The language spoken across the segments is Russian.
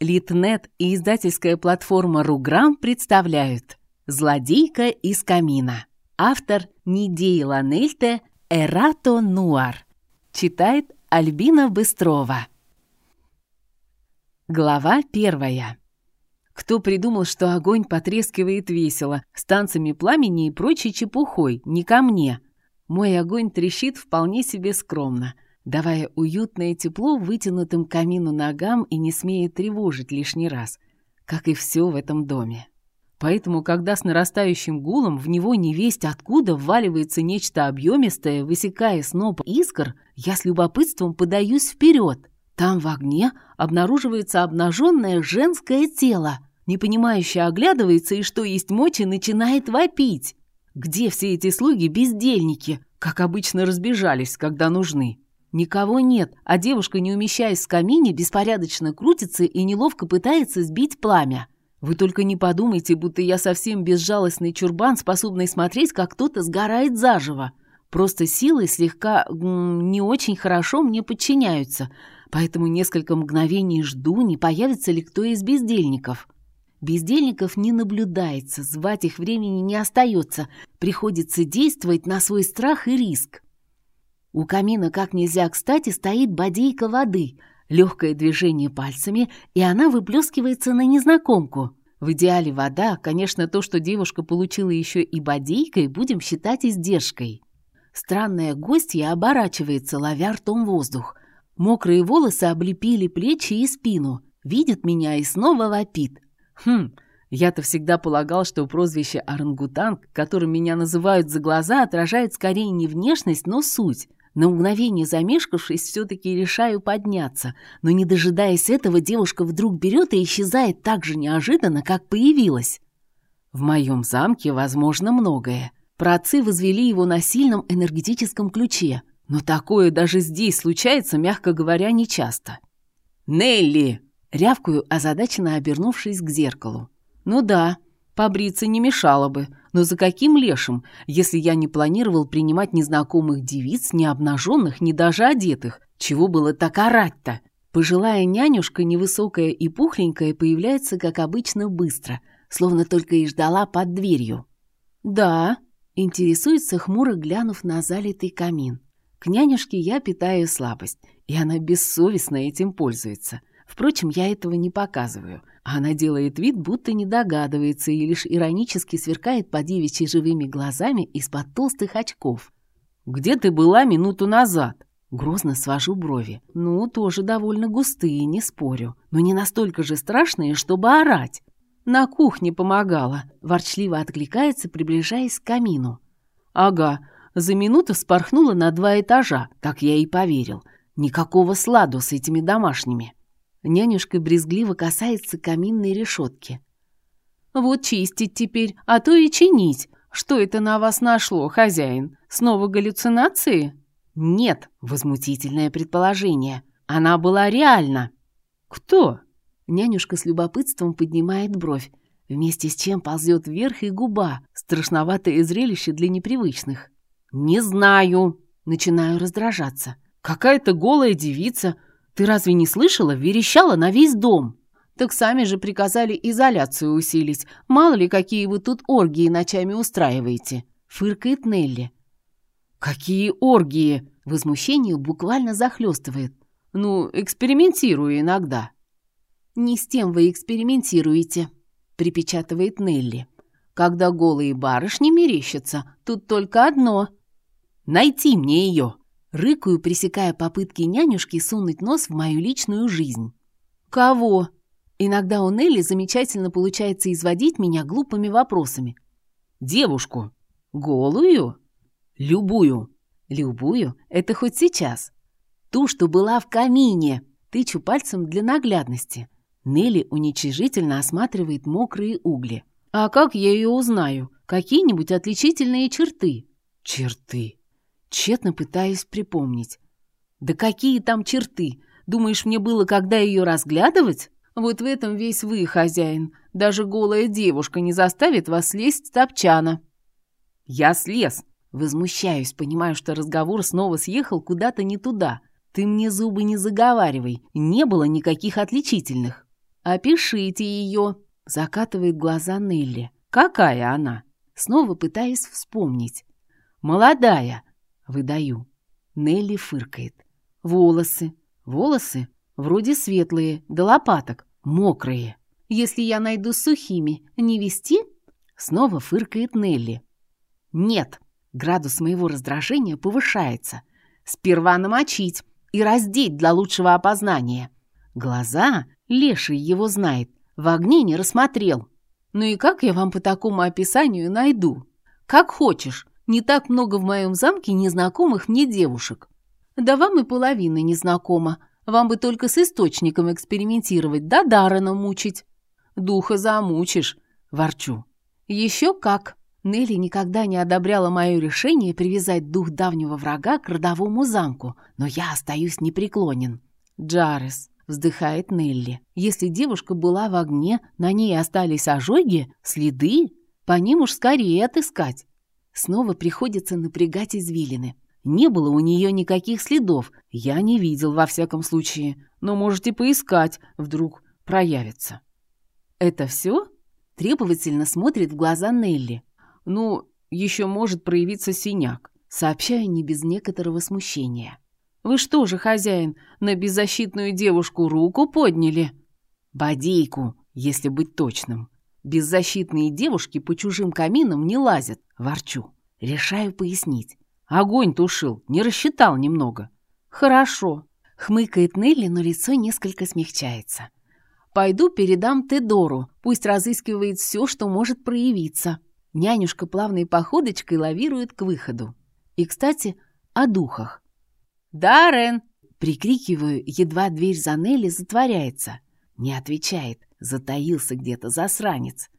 Литнет и издательская платформа «Руграм» представляют «Злодейка из камина». Автор Нидей Ланельте Эрато Нуар. Читает Альбина Быстрова. Глава первая. Кто придумал, что огонь потрескивает весело, с танцами пламени и прочей чепухой, не ко мне. Мой огонь трещит вполне себе скромно – давая уютное тепло вытянутым камину ногам и не смея тревожить лишний раз, как и все в этом доме. Поэтому, когда с нарастающим гулом в него невесть откуда вваливается нечто объемистое, высекая сноп искр, я с любопытством подаюсь вперед. Там в огне обнаруживается обнаженное женское тело, не понимающее оглядывается и что есть мочи начинает вопить. Где все эти слуги-бездельники, как обычно разбежались, когда нужны? Никого нет, а девушка, не умещаясь в камине, беспорядочно крутится и неловко пытается сбить пламя. Вы только не подумайте, будто я совсем безжалостный чурбан, способный смотреть, как кто-то сгорает заживо. Просто силы слегка не очень хорошо мне подчиняются, поэтому несколько мгновений жду, не появится ли кто из бездельников. Бездельников не наблюдается, звать их времени не остается, приходится действовать на свой страх и риск. У камина как нельзя кстати стоит бодейка воды, легкое движение пальцами, и она выплескивается на незнакомку. В идеале вода, конечно, то, что девушка получила еще и бодейкой, будем считать издержкой. Странная гостья оборачивается, ловя ртом воздух. Мокрые волосы облепили плечи и спину. Видит меня и снова вопит. Хм, я-то всегда полагал, что прозвище орангутанг, которым меня называют за глаза, отражает скорее не внешность, но суть. На мгновение замешкавшись, все-таки решаю подняться, но не дожидаясь этого, девушка вдруг берет и исчезает так же неожиданно, как появилась. В моем замке возможно многое. Праотцы возвели его на сильном энергетическом ключе, но такое даже здесь случается, мягко говоря, нечасто. «Нелли!» — рявкую, озадаченно обернувшись к зеркалу. «Ну да, Побриться не мешало бы, но за каким лешим, если я не планировал принимать незнакомых девиц, не обнаженных, ни даже одетых? Чего было так орать-то? Пожилая нянюшка, невысокая и пухленькая, появляется, как обычно, быстро, словно только и ждала под дверью. «Да», — интересуется, хмуро глянув на залитый камин. К нянюшке я питаю слабость, и она бессовестно этим пользуется. Впрочем, я этого не показываю — она делает вид, будто не догадывается и лишь иронически сверкает по девичьи живыми глазами из-под толстых очков. «Где ты была минуту назад?» Грозно свожу брови. Ну, тоже довольно густые, не спорю. Но не настолько же страшные, чтобы орать. На кухне помогала. Ворчливо откликается, приближаясь к камину. Ага, за минуту спорхнула на два этажа, так я и поверил. Никакого сладу с этими домашними. Нянюшка брезгливо касается каминной решетки. «Вот чистить теперь, а то и чинить. Что это на вас нашло, хозяин? Снова галлюцинации?» «Нет», — возмутительное предположение. «Она была реальна». «Кто?» Нянюшка с любопытством поднимает бровь, вместе с чем ползет вверх и губа, страшноватое зрелище для непривычных. «Не знаю», — начинаю раздражаться. «Какая-то голая девица, ты разве не слышала? Верещала на весь дом. Так сами же приказали изоляцию усилить. Мало ли, какие вы тут оргии ночами устраиваете. Фыркает Нелли. Какие оргии? Возмущение буквально захлестывает. Ну, экспериментирую иногда. Не с тем вы экспериментируете, припечатывает Нелли. Когда голые барышни мерещатся, тут только одно. Найти мне ее. Рыкаю, пресекая попытки нянюшки сунуть нос в мою личную жизнь. «Кого?» Иногда у Нелли замечательно получается изводить меня глупыми вопросами. «Девушку». «Голую?» «Любую». «Любую? Это хоть сейчас». «Ту, что была в камине». Тычу пальцем для наглядности. Нелли уничижительно осматривает мокрые угли. «А как я ее узнаю? Какие-нибудь отличительные черты?» «Черты?» Тщетно пытаюсь припомнить. Да какие там черты? Думаешь, мне было когда ее разглядывать? Вот в этом весь вы, хозяин. Даже голая девушка не заставит вас слезть с топчана. Я слез. Возмущаюсь, понимаю, что разговор снова съехал куда-то не туда. Ты мне зубы не заговаривай. Не было никаких отличительных. «Опишите ее!» — закатывает глаза Нелли. «Какая она?» Снова пытаясь вспомнить. «Молодая!» — выдаю. Нелли фыркает. «Волосы. Волосы вроде светлые, до лопаток, мокрые. Если я найду сухими, не вести?» Снова фыркает Нелли. «Нет!» Градус моего раздражения повышается. «Сперва намочить и раздеть для лучшего опознания. Глаза, леший его знает, в огне не рассмотрел. Ну и как я вам по такому описанию найду? Как хочешь, не так много в моем замке незнакомых мне девушек. Да вам и половина незнакома. Вам бы только с источником экспериментировать, да Даррена мучить. Духа замучишь, ворчу. Еще как. Нелли никогда не одобряла мое решение привязать дух давнего врага к родовому замку, но я остаюсь непреклонен. Джарес, вздыхает Нелли. Если девушка была в огне, на ней остались ожоги, следы, по ним уж скорее отыскать. Снова приходится напрягать извилины. Не было у нее никаких следов, я не видел во всяком случае, но можете поискать, вдруг проявится. Это все? Требовательно смотрит в глаза Нелли. Ну, еще может проявиться синяк, сообщаю не без некоторого смущения. Вы что же, хозяин, на беззащитную девушку руку подняли? Бодейку, если быть точным. Беззащитные девушки по чужим каминам не лазят, ворчу. Решаю пояснить. Огонь тушил, не рассчитал немного. Хорошо. Хмыкает Нелли, но лицо несколько смягчается. Пойду передам Тедору, пусть разыскивает все, что может проявиться. Нянюшка плавной походочкой лавирует к выходу. И, кстати, о духах. «Даррен!» — прикрикиваю, едва дверь за Нелли затворяется. Не отвечает, затаился где-то засранец.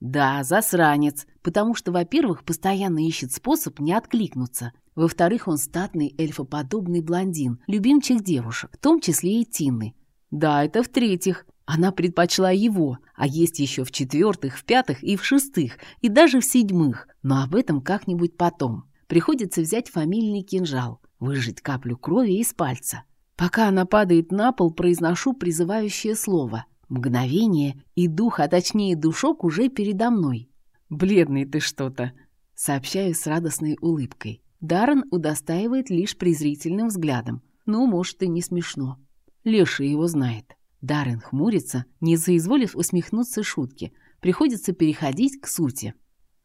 Да, засранец, потому что, во-первых, постоянно ищет способ не откликнуться. Во-вторых, он статный эльфоподобный блондин, любимчик девушек, в том числе и Тинны. Да, это в-третьих. Она предпочла его, а есть еще в четвертых, в пятых и в шестых, и даже в седьмых, но об этом как-нибудь потом. Приходится взять фамильный кинжал выжать каплю крови из пальца. Пока она падает на пол, произношу призывающее слово. Мгновение, и дух, а точнее душок, уже передо мной. «Бледный ты что-то», — сообщаю с радостной улыбкой. Даррен удостаивает лишь презрительным взглядом. Ну, может, и не смешно. Леша его знает. Даррен хмурится, не заизволив усмехнуться шутки. Приходится переходить к сути.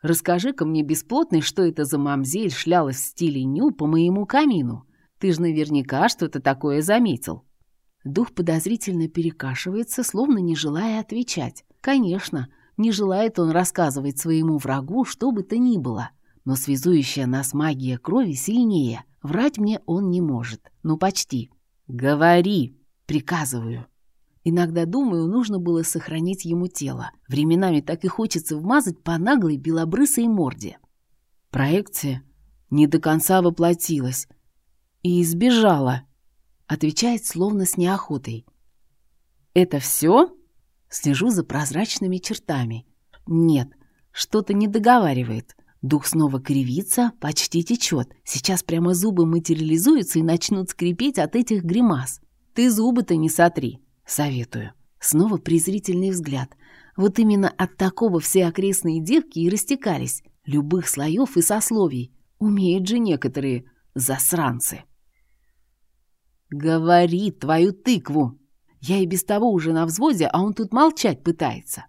Расскажи-ка мне, бесплотный, что это за мамзель шлялась в стиле ню по моему камину. Ты ж наверняка что-то такое заметил». Дух подозрительно перекашивается, словно не желая отвечать. Конечно, не желает он рассказывать своему врагу, что бы то ни было. Но связующая нас магия крови сильнее. Врать мне он не может. Ну, почти. «Говори!» — приказываю. Иногда, думаю, нужно было сохранить ему тело. Временами так и хочется вмазать по наглой белобрысой морде. Проекция не до конца воплотилась и избежала, отвечает словно с неохотой. «Это все?» Слежу за прозрачными чертами. «Нет, что-то не договаривает. Дух снова кривится, почти течет. Сейчас прямо зубы материализуются и начнут скрипеть от этих гримас. Ты зубы-то не сотри. Советую. Снова презрительный взгляд. Вот именно от такого все окрестные девки и растекались. Любых слоев и сословий. Умеют же некоторые засранцы. «Говори твою тыкву!» Я и без того уже на взводе, а он тут молчать пытается.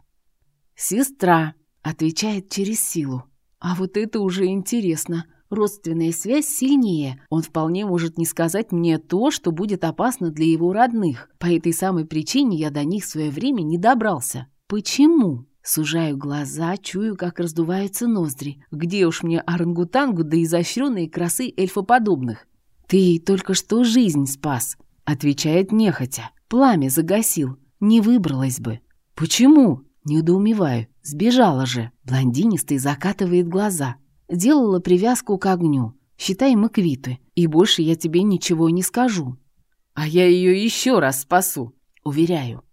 «Сестра», — отвечает через силу. А вот это уже интересно. Родственная связь сильнее. Он вполне может не сказать мне то, что будет опасно для его родных. По этой самой причине я до них в свое время не добрался. Почему? Сужаю глаза, чую, как раздуваются ноздри. Где уж мне орангутангу да изощренные красы эльфоподобных? «Ты только что жизнь спас», — отвечает нехотя. «Пламя загасил. Не выбралась бы». «Почему?» — недоумеваю. «Сбежала же». Блондинистый закатывает глаза. Делала привязку к огню. Считай, мы квиты. И больше я тебе ничего не скажу. А я ее еще раз спасу, уверяю.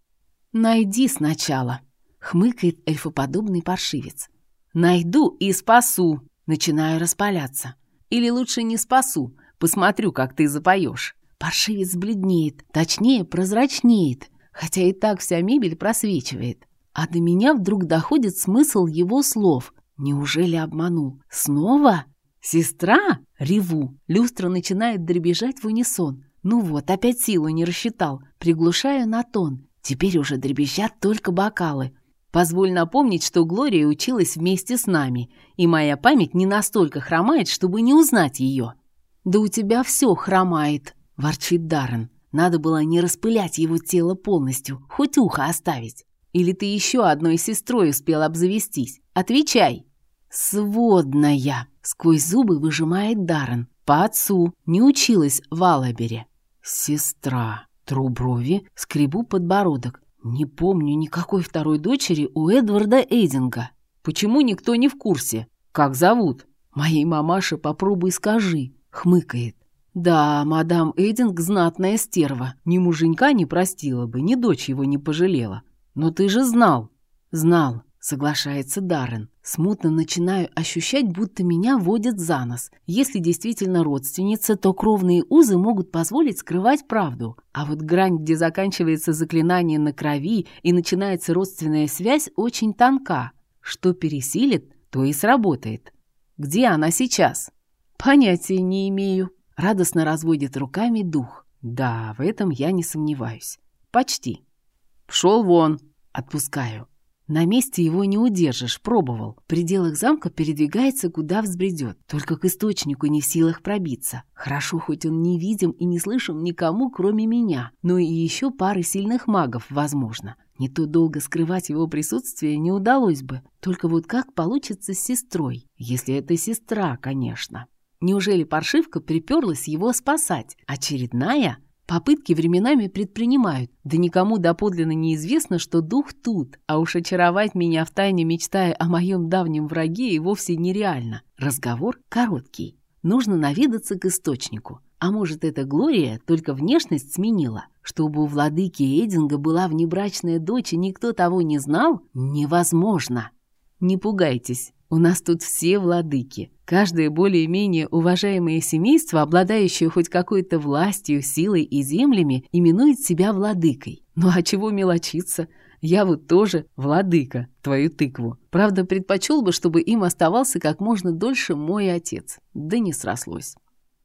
Найди сначала, хмыкает эльфоподобный паршивец. Найду и спасу, начинаю распаляться. Или лучше не спасу, посмотрю, как ты запоешь. Паршивец бледнеет, точнее, прозрачнеет. хотя и так вся мебель просвечивает. А до меня вдруг доходит смысл его слов. Неужели обманул? Снова? «Сестра?» — реву. Люстра начинает дребезжать в унисон. Ну вот, опять силу не рассчитал. Приглушаю на тон. Теперь уже дребезжат только бокалы. Позволь напомнить, что Глория училась вместе с нами, и моя память не настолько хромает, чтобы не узнать ее. «Да у тебя все хромает», — ворчит Даррен. «Надо было не распылять его тело полностью, хоть ухо оставить. Или ты еще одной сестрой успел обзавестись? Отвечай!» «Сводная!» — сквозь зубы выжимает Даррен. «По отцу. Не училась в Алабере». «Сестра». Тру брови, скребу подбородок. Не помню никакой второй дочери у Эдварда Эйдинга. Почему никто не в курсе? Как зовут? Моей мамаше попробуй скажи. Хмыкает. Да, мадам Эйдинг знатная стерва. Ни муженька не простила бы, ни дочь его не пожалела. Но ты же знал. Знал. Соглашается Даррен. Смутно начинаю ощущать, будто меня водят за нос. Если действительно родственница, то кровные узы могут позволить скрывать правду. А вот грань, где заканчивается заклинание на крови и начинается родственная связь, очень тонка. Что пересилит, то и сработает. Где она сейчас? Понятия не имею. Радостно разводит руками дух. Да, в этом я не сомневаюсь. Почти. Пшел вон. Отпускаю. На месте его не удержишь, пробовал. В пределах замка передвигается, куда взбредет. Только к источнику не в силах пробиться. Хорошо, хоть он не видим и не слышим никому, кроме меня. Но и еще пары сильных магов, возможно. Не то долго скрывать его присутствие не удалось бы. Только вот как получится с сестрой? Если это сестра, конечно. Неужели паршивка приперлась его спасать? Очередная? Попытки временами предпринимают, да никому доподлинно неизвестно, что дух тут, а уж очаровать меня втайне мечтая о моем давнем враге и вовсе нереально. Разговор короткий. Нужно наведаться к источнику. А может, эта Глория только внешность сменила? Чтобы у владыки Эдинга была внебрачная дочь, и никто того не знал? Невозможно. Не пугайтесь, у нас тут все владыки. Каждое более-менее уважаемое семейство, обладающее хоть какой-то властью, силой и землями, именует себя владыкой. Ну а чего мелочиться? Я вот тоже владыка, твою тыкву. Правда, предпочел бы, чтобы им оставался как можно дольше мой отец. Да не срослось.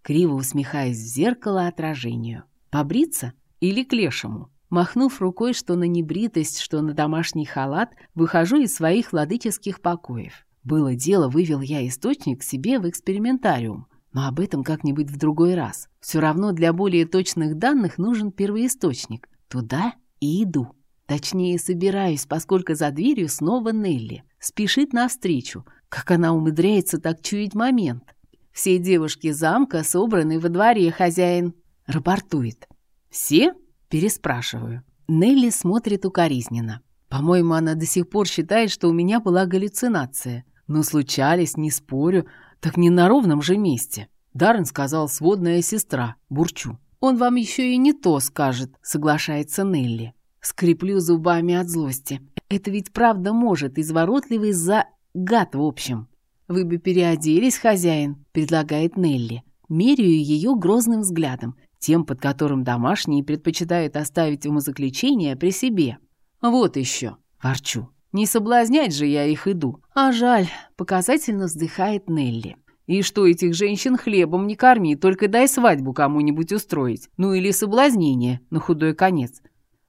Криво усмехаясь в зеркало отражению. Побриться или к лешему? Махнув рукой, что на небритость, что на домашний халат, выхожу из своих владыческих покоев. Было дело, вывел я источник себе в экспериментариум, но об этом как-нибудь в другой раз. Все равно для более точных данных нужен первоисточник. Туда и иду. Точнее, собираюсь, поскольку за дверью снова Нелли. Спешит навстречу. Как она умудряется так чуять момент. Все девушки замка собраны во дворе, хозяин. Рапортует. «Все?» – переспрашиваю. Нелли смотрит укоризненно. По-моему, она до сих пор считает, что у меня была галлюцинация. Но случались, не спорю, так не на ровном же месте. Даррен сказал сводная сестра, бурчу. Он вам еще и не то скажет, соглашается Нелли. Скреплю зубами от злости. Это ведь правда может, изворотливый за... гад в общем. Вы бы переоделись, хозяин, предлагает Нелли. Меряю ее грозным взглядом, тем, под которым домашние предпочитают оставить умозаключение при себе. Вот еще, ворчу. Не соблазнять же я их иду. А жаль, показательно вздыхает Нелли. И что этих женщин хлебом не корми, только дай свадьбу кому-нибудь устроить. Ну или соблазнение, на худой конец.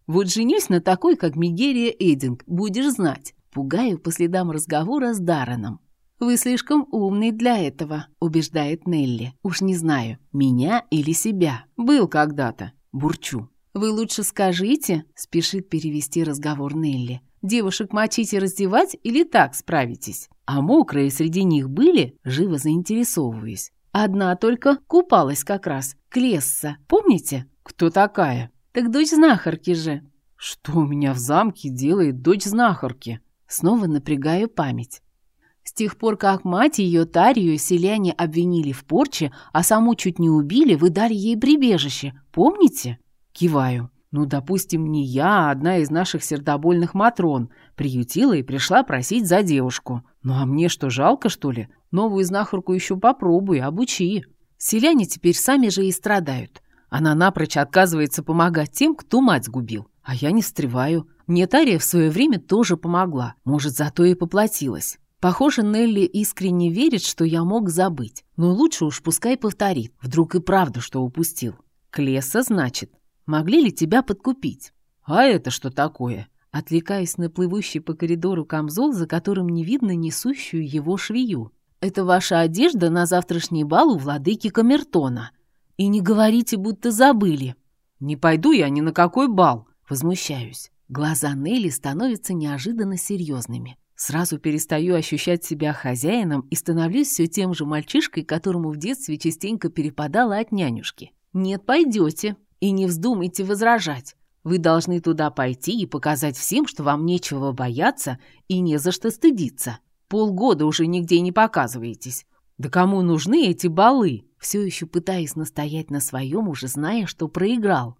Вот женюсь на такой, как Мигерия Эдинг, будешь знать. Пугаю по следам разговора с Дарреном. «Вы слишком умный для этого», — убеждает Нелли. «Уж не знаю, меня или себя. Был когда-то». Бурчу. «Вы лучше скажите», — спешит перевести разговор Нелли. Девушек мочить и раздевать или так справитесь? А мокрые среди них были, живо заинтересовываясь. Одна только купалась как раз, Клесса. Помните? Кто такая? Так дочь знахарки же. Что у меня в замке делает дочь знахарки? Снова напрягаю память. С тех пор, как мать ее Тарию селяне обвинили в порче, а саму чуть не убили, вы дали ей прибежище. Помните? Киваю. Ну, допустим, не я, а одна из наших сердобольных Матрон приютила и пришла просить за девушку. Ну, а мне что, жалко, что ли? Новую знахарку еще попробуй, обучи. Селяне теперь сами же и страдают. Она напрочь отказывается помогать тем, кто мать сгубил. А я не встреваю. Мне Тария в свое время тоже помогла. Может, зато и поплатилась. Похоже, Нелли искренне верит, что я мог забыть. Но лучше уж пускай повторит. Вдруг и правда, что упустил. Клеса, значит. Могли ли тебя подкупить? А это что такое? Отвлекаясь на плывущий по коридору камзол, за которым не видно несущую его швею. Это ваша одежда на завтрашний бал у владыки Камертона. И не говорите, будто забыли. Не пойду я ни на какой бал. Возмущаюсь. Глаза Нелли становятся неожиданно серьезными. Сразу перестаю ощущать себя хозяином и становлюсь все тем же мальчишкой, которому в детстве частенько перепадало от нянюшки. «Нет, пойдете. И не вздумайте возражать. Вы должны туда пойти и показать всем, что вам нечего бояться и не за что стыдиться. Полгода уже нигде не показываетесь. Да кому нужны эти балы?» Все еще пытаясь настоять на своем, уже зная, что проиграл.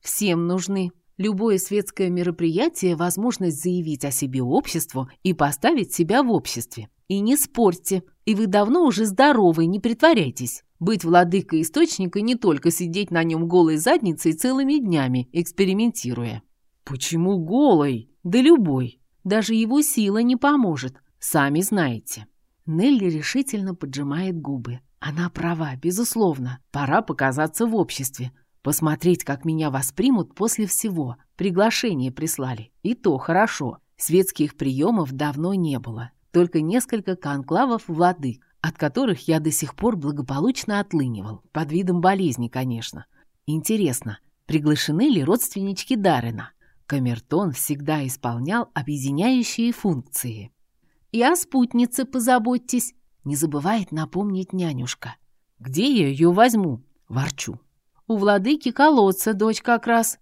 «Всем нужны», Любое светское мероприятие – возможность заявить о себе обществу и поставить себя в обществе. И не спорьте, и вы давно уже здоровы, не притворяйтесь. Быть владыкой источника не только сидеть на нем голой задницей целыми днями, экспериментируя. Почему голой? Да любой. Даже его сила не поможет, сами знаете. Нелли решительно поджимает губы. Она права, безусловно. Пора показаться в обществе. Посмотреть, как меня воспримут после всего. Приглашение прислали. И то хорошо. Светских приемов давно не было. Только несколько конклавов владык, от которых я до сих пор благополучно отлынивал. Под видом болезни, конечно. Интересно, приглашены ли родственнички Дарена? Камертон всегда исполнял объединяющие функции. «И о спутнице позаботьтесь», — не забывает напомнить нянюшка. «Где я ее возьму?» — ворчу. У владыки колодца дочь как раз.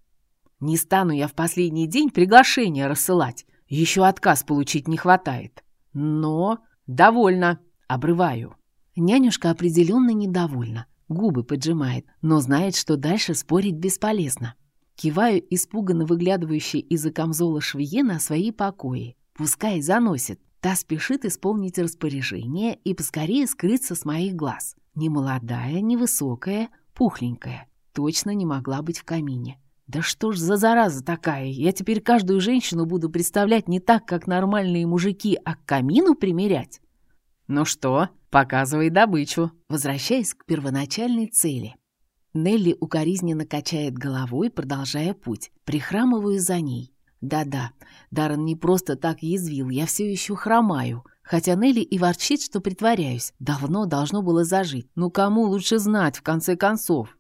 Не стану я в последний день приглашение рассылать. Еще отказ получить не хватает. Но довольно. Обрываю. Нянюшка определенно недовольна. Губы поджимает, но знает, что дальше спорить бесполезно. Киваю испуганно выглядывающей из-за камзола швее на свои покои. Пускай заносит. Та спешит исполнить распоряжение и поскорее скрыться с моих глаз. Не молодая, не высокая, пухленькая точно не могла быть в камине. Да что ж за зараза такая? Я теперь каждую женщину буду представлять не так, как нормальные мужики, а к камину примерять? Ну что, показывай добычу, возвращаясь к первоначальной цели. Нелли укоризненно качает головой, продолжая путь. Прихрамываю за ней. Да-да, Даррен не просто так язвил, я все еще хромаю. Хотя Нелли и ворчит, что притворяюсь. Давно должно было зажить. Ну кому лучше знать, в конце концов?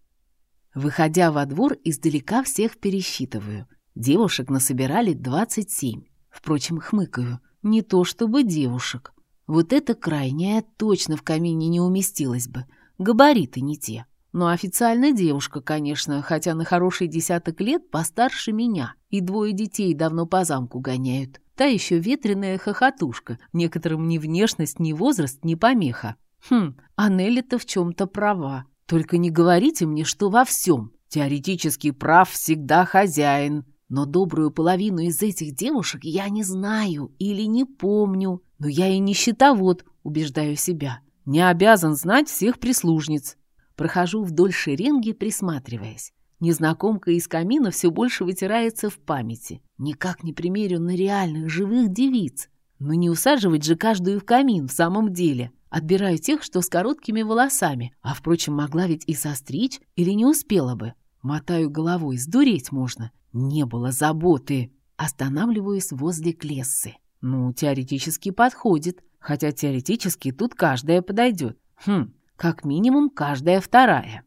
Выходя во двор, издалека всех пересчитываю. Девушек насобирали 27. Впрочем, хмыкаю. Не то чтобы девушек. Вот эта крайняя точно в камине не уместилась бы. Габариты не те. Но официально девушка, конечно, хотя на хороший десяток лет постарше меня. И двое детей давно по замку гоняют. Та еще ветреная хохотушка. Некоторым ни внешность, ни возраст, ни помеха. Хм, а Нелли-то в чем-то права. Только не говорите мне, что во всем. Теоретически прав всегда хозяин. Но добрую половину из этих девушек я не знаю или не помню. Но я и не счетовод, убеждаю себя. Не обязан знать всех прислужниц. Прохожу вдоль шеренги, присматриваясь. Незнакомка из камина все больше вытирается в памяти. Никак не примерю на реальных живых девиц. Но не усаживать же каждую в камин в самом деле. Отбираю тех, что с короткими волосами, а, впрочем, могла ведь и состричь или не успела бы. Мотаю головой, сдуреть можно. Не было заботы. Останавливаюсь возле Клессы. Ну, теоретически подходит, хотя теоретически тут каждая подойдет. Хм, как минимум каждая вторая.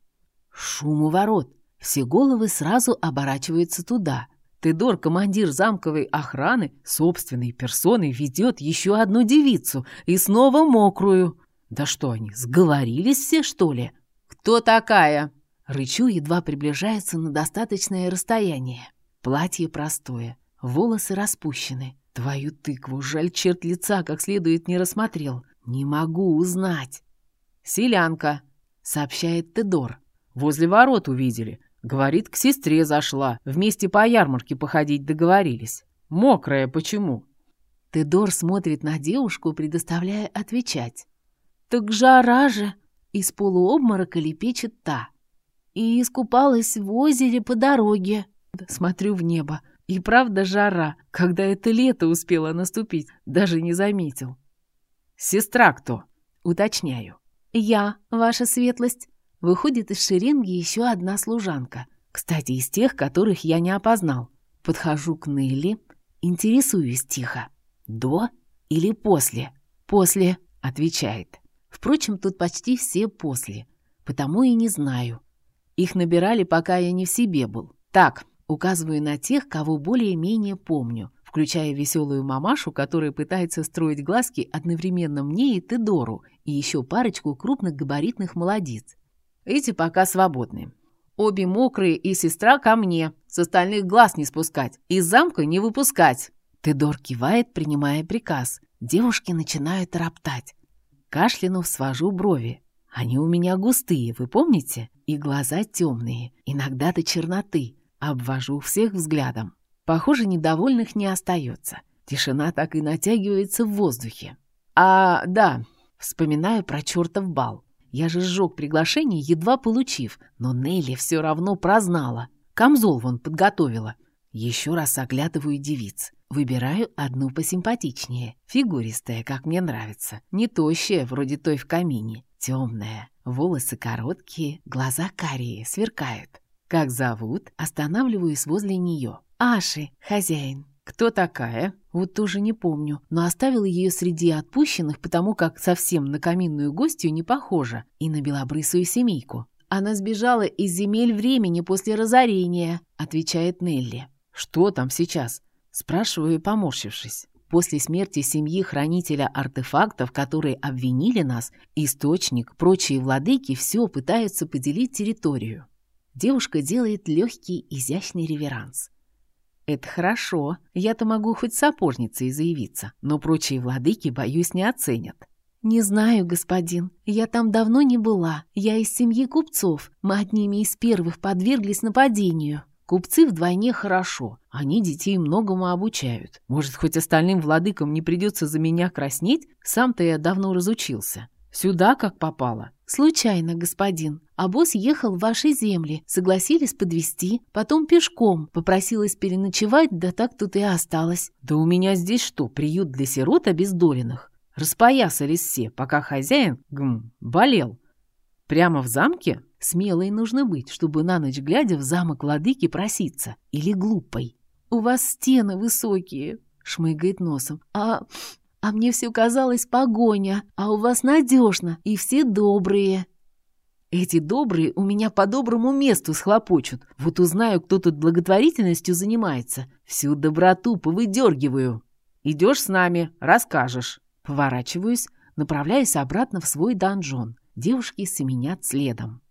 Шум у ворот. Все головы сразу оборачиваются туда. Тедор, командир замковой охраны, собственной персоной ведет еще одну девицу и снова мокрую. Да что они, сговорились все, что ли? Кто такая? Рычу, едва приближается на достаточное расстояние. Платье простое, волосы распущены. Твою тыкву, жаль, черт лица как следует не рассмотрел. Не могу узнать. «Селянка», — сообщает Тедор. «Возле ворот увидели. Говорит, к сестре зашла. Вместе по ярмарке походить договорились. Мокрая почему? Тедор смотрит на девушку, предоставляя отвечать. «Так жара же!» — из полуобморока лепечет та. «И искупалась в озере по дороге». Смотрю в небо. И правда жара, когда это лето успело наступить, даже не заметил. «Сестра кто?» «Уточняю». «Я, ваша светлость». Выходит из шеренги еще одна служанка. Кстати, из тех, которых я не опознал. Подхожу к Нелли, интересуюсь тихо. «До или после?» «После», — отвечает. Впрочем, тут почти все после, потому и не знаю. Их набирали, пока я не в себе был. Так, указываю на тех, кого более-менее помню, включая веселую мамашу, которая пытается строить глазки одновременно мне и Тедору, и еще парочку крупных габаритных молодиц. Эти пока свободны. Обе мокрые и сестра ко мне. С остальных глаз не спускать. Из замка не выпускать. Тедор кивает, принимая приказ. Девушки начинают роптать. Кашлянув, свожу брови. Они у меня густые, вы помните? И глаза темные, иногда до черноты. Обвожу всех взглядом. Похоже, недовольных не остается. Тишина так и натягивается в воздухе. А, да, вспоминаю про чертов бал. Я же сжег приглашение, едва получив, но Нелли все равно прознала. Камзол вон подготовила. Еще раз оглядываю девиц. Выбираю одну посимпатичнее, фигуристая, как мне нравится. Не тощая, вроде той в камине. Темная, волосы короткие, глаза карие, сверкают. Как зовут? Останавливаюсь возле нее. Аши, хозяин. Кто такая? Вот тоже не помню, но оставила ее среди отпущенных, потому как совсем на каминную гостью не похожа, и на белобрысую семейку. Она сбежала из земель времени после разорения, отвечает Нелли. Что там сейчас? Спрашиваю, поморщившись. После смерти семьи хранителя артефактов, которые обвинили нас, источник, прочие владыки все пытаются поделить территорию. Девушка делает легкий, изящный реверанс. «Это хорошо. Я-то могу хоть сапожницей заявиться, но прочие владыки, боюсь, не оценят». «Не знаю, господин. Я там давно не была. Я из семьи купцов. Мы одними из первых подверглись нападению». Купцы вдвойне хорошо, они детей многому обучают. Может, хоть остальным владыкам не придется за меня краснеть? Сам-то я давно разучился. Сюда как попало. Случайно, господин. А босс ехал в ваши земли, согласились подвести, потом пешком, попросилась переночевать, да так тут и осталось. Да у меня здесь что, приют для сирот обездоленных? Распоясались все, пока хозяин, гм, болел. Прямо в замке? Смелой нужно быть, чтобы на ночь глядя в замок владыки проситься. Или глупой. «У вас стены высокие», — шмыгает носом. «А... а мне все казалось погоня, а у вас надежно, и все добрые». Эти добрые у меня по доброму месту схлопочут. Вот узнаю, кто тут благотворительностью занимается. Всю доброту повыдергиваю. Идешь с нами, расскажешь. Поворачиваюсь, направляюсь обратно в свой донжон. Девушки семенят следом.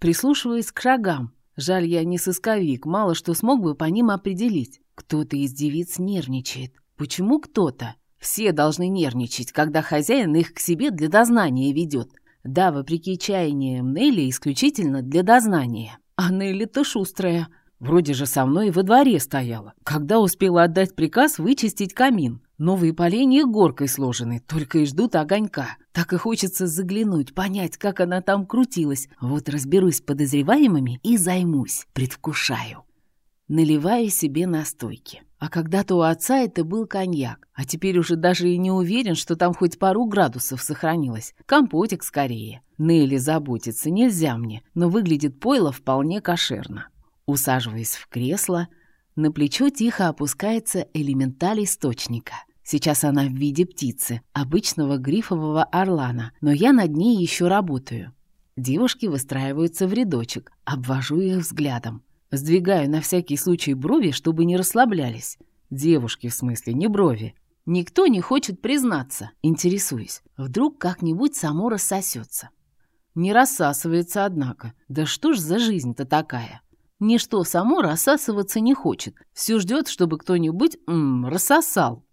Прислушиваясь к шагам. Жаль, я не сысковик, мало что смог бы по ним определить. Кто-то из девиц нервничает. Почему кто-то? Все должны нервничать, когда хозяин их к себе для дознания ведет. Да, вопреки чаяниям Нелли, исключительно для дознания. А Нелли-то шустрая. Вроде же со мной во дворе стояла. Когда успела отдать приказ вычистить камин. Новые поленья горкой сложены, только и ждут огонька. Так и хочется заглянуть, понять, как она там крутилась. Вот разберусь с подозреваемыми и займусь, предвкушаю. Наливаю себе настойки. А когда-то у отца это был коньяк, а теперь уже даже и не уверен, что там хоть пару градусов сохранилось. Компотик скорее. Нелли заботиться нельзя мне, но выглядит пойло вполне кошерно. Усаживаясь в кресло, на плечо тихо опускается элементаль источника. Сейчас она в виде птицы, обычного грифового орлана, но я над ней еще работаю. Девушки выстраиваются в рядочек, обвожу их взглядом. Сдвигаю на всякий случай брови, чтобы не расслаблялись. Девушки, в смысле, не брови. Никто не хочет признаться, интересуюсь. Вдруг как-нибудь само рассосется. Не рассасывается, однако. Да что ж за жизнь-то такая? Ничто само рассасываться не хочет. Все ждет, чтобы кто-нибудь рассосал.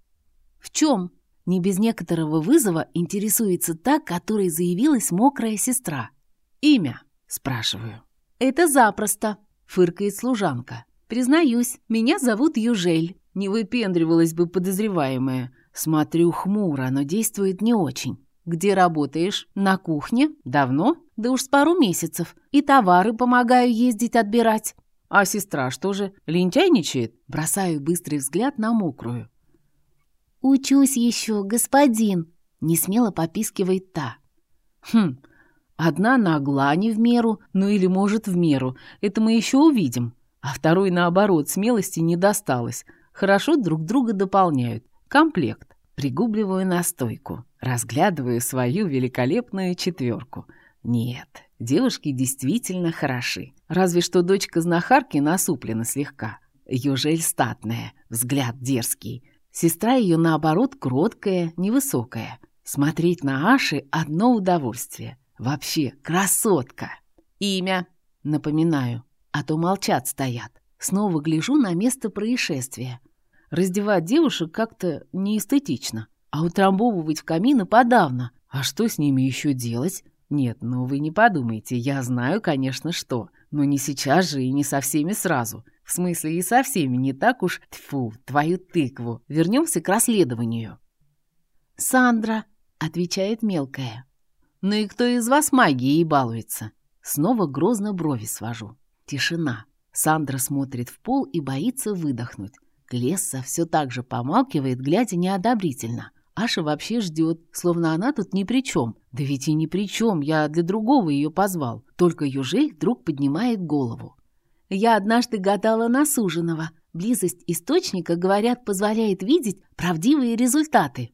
В чем? Не без некоторого вызова интересуется та, которой заявилась мокрая сестра. «Имя?» – спрашиваю. «Это запросто», – фыркает служанка. «Признаюсь, меня зовут Южель». Не выпендривалась бы подозреваемая. Смотрю хмуро, но действует не очень. «Где работаешь? На кухне? Давно?» «Да уж с пару месяцев. И товары помогаю ездить отбирать». А сестра что же, лентяйничает? Бросаю быстрый взгляд на мокрую. «Учусь еще, господин!» — несмело попискивает та. «Хм, одна нагла не в меру, ну или, может, в меру. Это мы еще увидим. А второй, наоборот, смелости не досталось. Хорошо друг друга дополняют. Комплект. Пригубливаю настойку. Разглядываю свою великолепную четверку. Нет, девушки действительно хороши. Разве что дочка знахарки насуплена слегка. Южель статная, взгляд дерзкий. Сестра ее, наоборот, кроткая, невысокая. Смотреть на Аши — одно удовольствие. Вообще, красотка. Имя, напоминаю, а то молчат стоят. Снова гляжу на место происшествия. Раздевать девушек как-то неэстетично, а утрамбовывать в камины подавно. А что с ними еще делать? Нет, ну вы не подумайте, я знаю, конечно, что. Но не сейчас же и не со всеми сразу. В смысле, и со всеми не так уж... Тьфу, твою тыкву. Вернемся к расследованию. «Сандра», — отвечает мелкая. «Ну и кто из вас магией балуется?» Снова грозно брови свожу. Тишина. Сандра смотрит в пол и боится выдохнуть. Клесса все так же помалкивает, глядя неодобрительно. Аша вообще ждет, словно она тут ни при чем. Да ведь и ни при чем, я для другого ее позвал. Только Южель вдруг поднимает голову. Я однажды гадала на суженого. Близость источника, говорят, позволяет видеть правдивые результаты.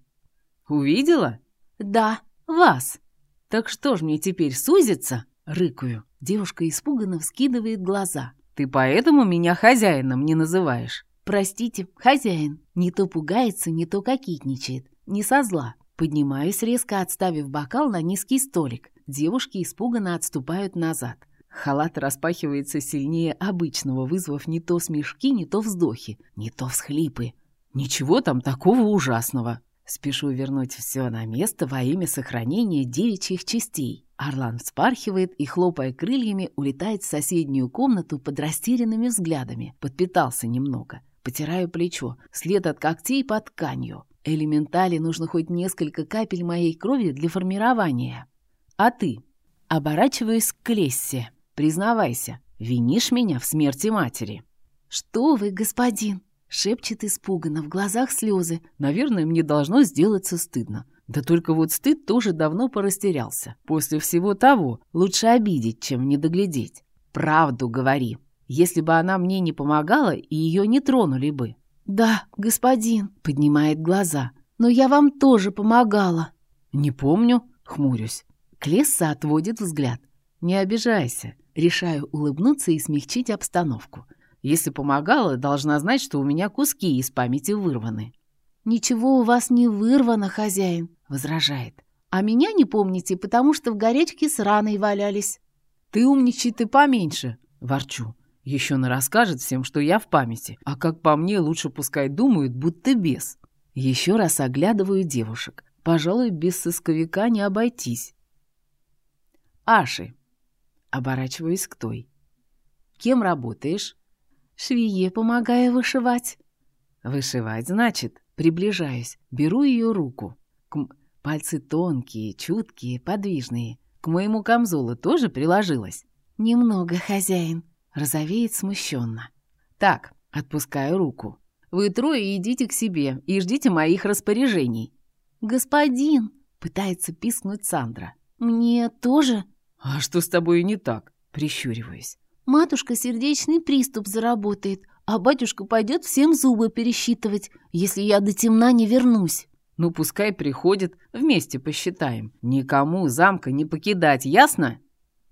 Увидела? Да, вас. Так что ж мне теперь сузится? Рыкаю. Девушка испуганно вскидывает глаза. Ты поэтому меня хозяином не называешь? Простите, хозяин. Не то пугается, не то кокетничает. Не со зла. Поднимаюсь, резко отставив бокал на низкий столик. Девушки испуганно отступают назад. Халат распахивается сильнее обычного, вызвав не то смешки, не то вздохи, не то всхлипы. Ничего там такого ужасного. Спешу вернуть все на место во имя сохранения девичьих частей. Орлан вспархивает и, хлопая крыльями, улетает в соседнюю комнату под растерянными взглядами. Подпитался немного. Потираю плечо, след от когтей под тканью. Элементали нужно хоть несколько капель моей крови для формирования. А ты? Оборачиваюсь к Клессе. Признавайся, винишь меня в смерти матери?» «Что вы, господин?» — шепчет испуганно, в глазах слезы. «Наверное, мне должно сделаться стыдно. Да только вот стыд тоже давно порастерялся. После всего того лучше обидеть, чем не доглядеть. Правду говори. Если бы она мне не помогала, и ее не тронули бы». «Да, господин», — поднимает глаза. «Но я вам тоже помогала». «Не помню», — хмурюсь. Клесса отводит взгляд. «Не обижайся. Решаю улыбнуться и смягчить обстановку. Если помогала, должна знать, что у меня куски из памяти вырваны. «Ничего у вас не вырвано, хозяин», — возражает. «А меня не помните, потому что в горячке с раной валялись». «Ты умничай ты поменьше», — ворчу. Еще на расскажет всем, что я в памяти, а как по мне, лучше пускай думают, будто без. Еще раз оглядываю девушек. Пожалуй, без сысковика не обойтись. Аши, Оборачиваюсь к той. «Кем работаешь?» «Швее помогаю вышивать». «Вышивать, значит?» Приближаюсь, беру ее руку. К... Пальцы тонкие, чуткие, подвижные. К моему камзолу тоже приложилась? «Немного, хозяин», — розовеет смущенно. «Так, отпускаю руку. Вы трое идите к себе и ждите моих распоряжений». «Господин!» — пытается пискнуть Сандра. «Мне тоже?» «А что с тобой не так?» — прищуриваясь. «Матушка сердечный приступ заработает, а батюшка пойдет всем зубы пересчитывать, если я до темна не вернусь». «Ну, пускай приходит, вместе посчитаем. Никому замка не покидать, ясно?»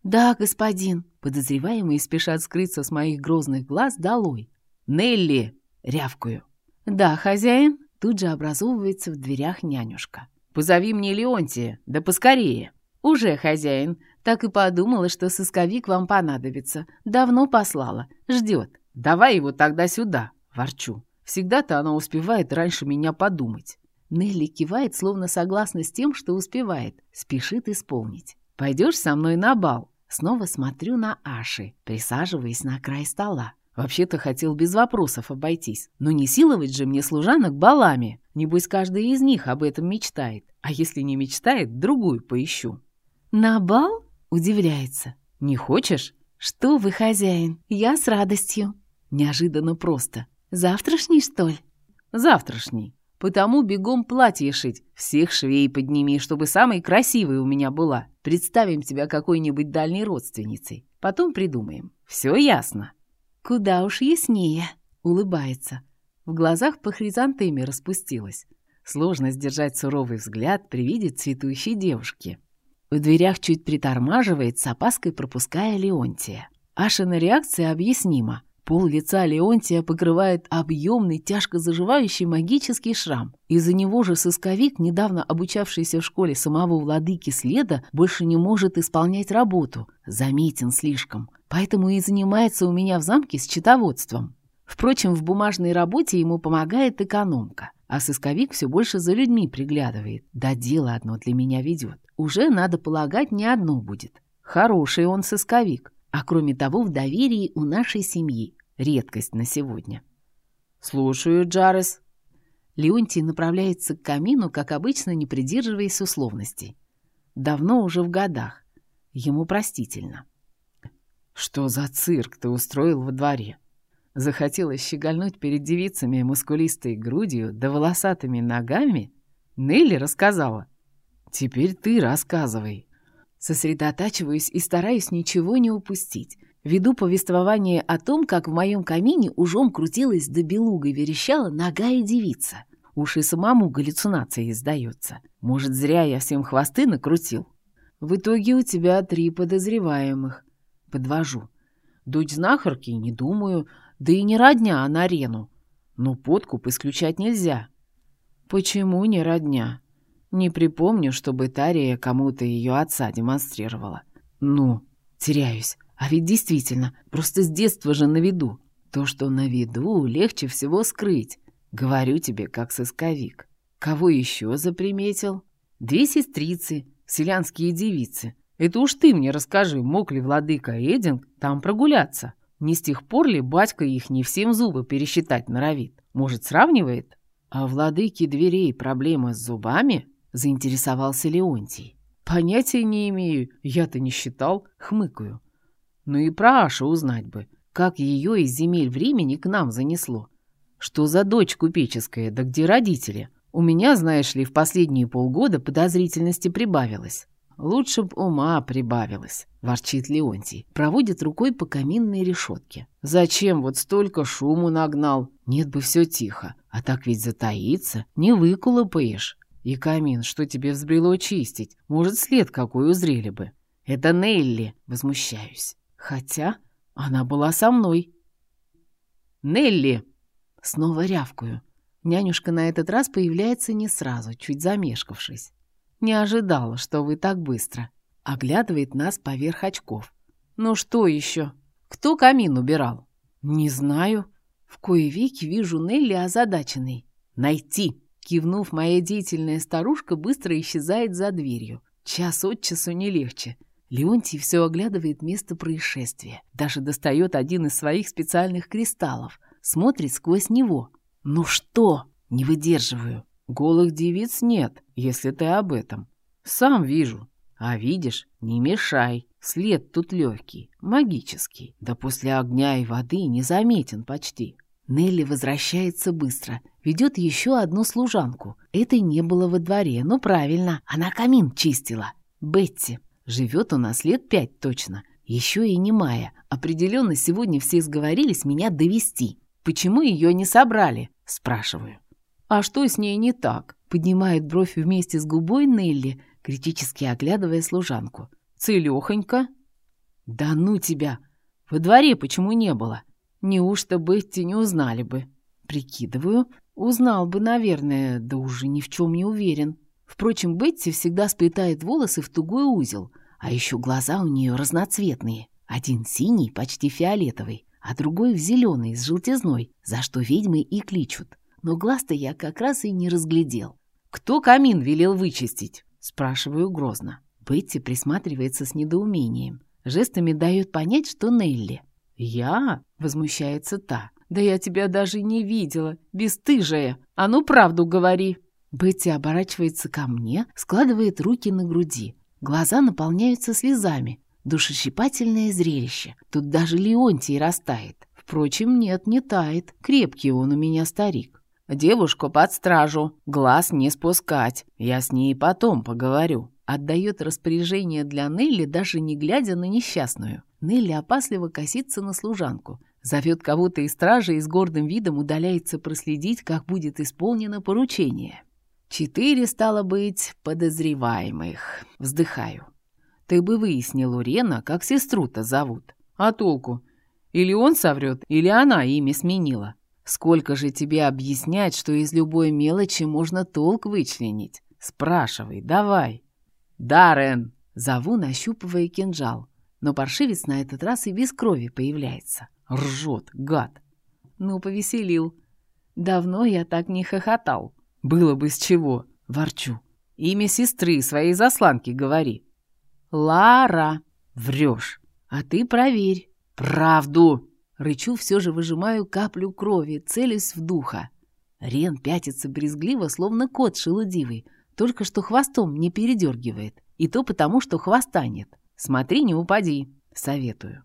«Да, господин». Подозреваемые спешат скрыться с моих грозных глаз долой. «Нелли!» — рявкую. «Да, хозяин». Тут же образовывается в дверях нянюшка. «Позови мне Леонтия, да поскорее». «Уже, хозяин. Так и подумала, что сысковик вам понадобится. Давно послала. Ждет. Давай его тогда сюда, ворчу. Всегда-то она успевает раньше меня подумать. Нелли кивает, словно согласна с тем, что успевает. Спешит исполнить. «Пойдешь со мной на бал?» Снова смотрю на Аши, присаживаясь на край стола. Вообще-то хотел без вопросов обойтись. Но не силовать же мне служанок балами. Небось, каждый из них об этом мечтает. А если не мечтает, другую поищу. «На бал?» Удивляется. «Не хочешь?» «Что вы, хозяин? Я с радостью». Неожиданно просто. «Завтрашний, что ли?» «Завтрашний. Потому бегом платье шить. Всех швей подними, чтобы самой красивой у меня была. Представим тебя какой-нибудь дальней родственницей. Потом придумаем. Все ясно». «Куда уж яснее», — улыбается. В глазах по хризантеме распустилась. Сложно сдержать суровый взгляд при виде цветущей девушки. В дверях чуть притормаживает, с опаской пропуская Леонтия. Ашина реакция объяснима. Пол лица Леонтия покрывает объемный, тяжко заживающий магический шрам. Из-за него же сысковик, недавно обучавшийся в школе самого владыки следа, больше не может исполнять работу. Заметен слишком. Поэтому и занимается у меня в замке с читоводством. Впрочем, в бумажной работе ему помогает экономка. А сысковик все больше за людьми приглядывает. Да дело одно для меня ведет. Уже, надо полагать, не одно будет. Хороший он сысковик. А кроме того, в доверии у нашей семьи. Редкость на сегодня. «Слушаю, Джарес». Леонтий направляется к камину, как обычно, не придерживаясь условностей. Давно уже в годах. Ему простительно. «Что за цирк ты устроил во дворе?» Захотелось щегольнуть перед девицами мускулистой грудью да волосатыми ногами? Нелли рассказала. «Теперь ты рассказывай». Сосредотачиваюсь и стараюсь ничего не упустить. Веду повествование о том, как в моем камине ужом крутилась да белугой верещала ногая девица. Уж и самому галлюцинация издается. Может, зря я всем хвосты накрутил? В итоге у тебя три подозреваемых. Подвожу. Дочь знахарки, не думаю, да и не родня, а на арену. Но подкуп исключать нельзя. Почему не родня? Не припомню, чтобы Тария кому-то ее отца демонстрировала. Ну, теряюсь. А ведь действительно, просто с детства же на виду. То, что на виду, легче всего скрыть. Говорю тебе, как сысковик. Кого еще заприметил? Две сестрицы, селянские девицы. Это уж ты мне расскажи, мог ли владыка Эдинг там прогуляться? Не с тех пор ли батька их не всем зубы пересчитать норовит? Может, сравнивает? А владыки дверей проблема с зубами? заинтересовался Леонтий. «Понятия не имею, я-то не считал, хмыкаю. Ну и про Ашу узнать бы, как ее из земель времени к нам занесло. Что за дочь купеческая, да где родители? У меня, знаешь ли, в последние полгода подозрительности прибавилось. Лучше б ума прибавилось, ворчит Леонтий, проводит рукой по каминной решетке. Зачем вот столько шуму нагнал? Нет бы все тихо, а так ведь затаиться, не выкулупаешь. И камин, что тебе взбрело чистить? Может, след какой узрели бы? Это Нелли, возмущаюсь. Хотя она была со мной. Нелли! Снова рявкую. Нянюшка на этот раз появляется не сразу, чуть замешкавшись. Не ожидала, что вы так быстро. Оглядывает нас поверх очков. Ну что еще? Кто камин убирал? Не знаю. В кое веки вижу Нелли озадаченной. Найти! Кивнув, моя деятельная старушка быстро исчезает за дверью. Час от часу не легче. Леонтий все оглядывает место происшествия. Даже достает один из своих специальных кристаллов. Смотрит сквозь него. «Ну что?» Не выдерживаю. Голых девиц нет, если ты об этом. Сам вижу. А видишь, не мешай. След тут легкий, магический. Да после огня и воды незаметен почти. Нелли возвращается быстро, ведет еще одну служанку. Этой не было во дворе, но правильно, она камин чистила. Бетти. Живет у нас лет пять точно. Еще и не Майя. Определенно сегодня все сговорились меня довести. Почему ее не собрали? Спрашиваю. А что с ней не так? Поднимает бровь вместе с губой Нелли, критически оглядывая служанку. Целехонька? Да ну тебя! Во дворе почему не было? Неужто Бетти не узнали бы? Прикидываю. Узнал бы, наверное, да уже ни в чем не уверен. Впрочем, Бетти всегда сплетает волосы в тугой узел, а еще глаза у нее разноцветные. Один синий, почти фиолетовый, а другой в зеленый, с желтизной, за что ведьмы и кличут. Но глаз-то я как раз и не разглядел. «Кто камин велел вычистить?» – спрашиваю грозно. Бетти присматривается с недоумением. Жестами дает понять, что Нелли. «Я?» — возмущается та. «Да я тебя даже не видела, бесстыжая! А ну правду говори!» Бетти оборачивается ко мне, складывает руки на груди. Глаза наполняются слезами. Душещипательное зрелище. Тут даже Леонтий растает. Впрочем, нет, не тает. Крепкий он у меня старик. Девушку под стражу, глаз не спускать. Я с ней потом поговорю. Отдает распоряжение для Нелли, даже не глядя на несчастную. Нелли опасливо косится на служанку. Зовет кого-то из стражи и с гордым видом удаляется проследить, как будет исполнено поручение. Четыре, стало быть, подозреваемых. Вздыхаю. Ты бы выяснил у Рена, как сестру-то зовут. А толку? Или он соврет, или она имя сменила. Сколько же тебе объяснять, что из любой мелочи можно толк вычленить? Спрашивай, давай. Даррен! Зову, нащупывая кинжал. Но паршивец на этот раз и без крови появляется. Ржет, гад. Ну, повеселил. Давно я так не хохотал. Было бы с чего. Ворчу. Имя сестры своей засланки говори. Лара. Врешь. А ты проверь. Правду. Рычу, все же выжимаю каплю крови, целюсь в духа. Рен пятится брезгливо, словно кот шелудивый, только что хвостом не передергивает. И то потому, что хвоста нет. Смотри, не упади, советую.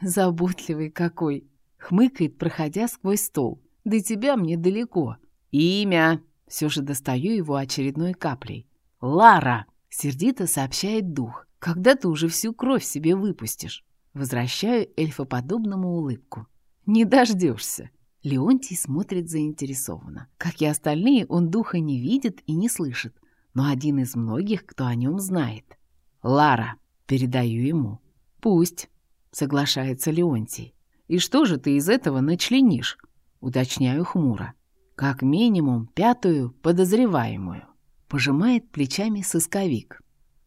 Заботливый какой! Хмыкает, проходя сквозь стол. До тебя мне далеко. Имя! Все же достаю его очередной каплей. Лара! Сердито сообщает дух. Когда ты уже всю кровь себе выпустишь? Возвращаю эльфоподобному улыбку. Не дождешься. Леонтий смотрит заинтересованно. Как и остальные, он духа не видит и не слышит, но один из многих, кто о нем знает. «Лара, передаю ему». «Пусть», — соглашается Леонтий. «И что же ты из этого начленишь?» — уточняю хмуро. «Как минимум пятую подозреваемую», — пожимает плечами сысковик.